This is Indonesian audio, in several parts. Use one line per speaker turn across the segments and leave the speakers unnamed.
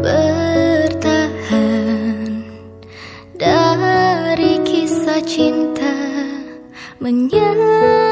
bertahan dari kisah cinta menyatu.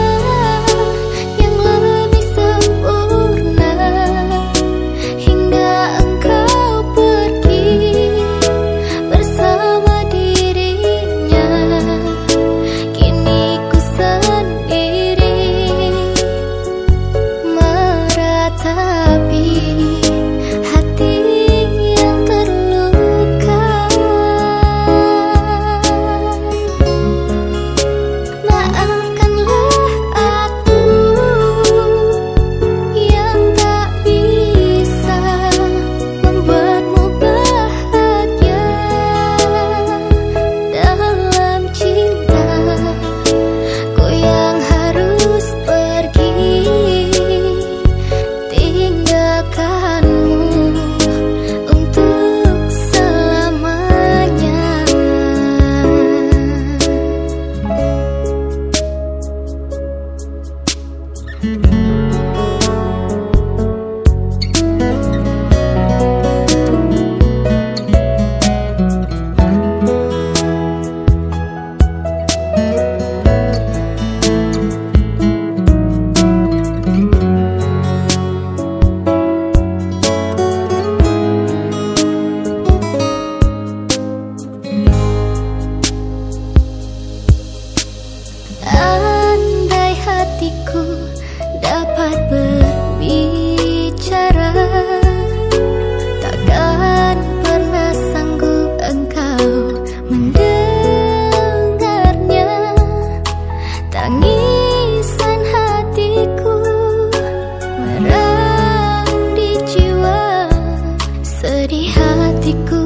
mendengarnya tangisan hatiku merang di jiwa. Sedih hatiku